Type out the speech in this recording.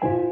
Bye.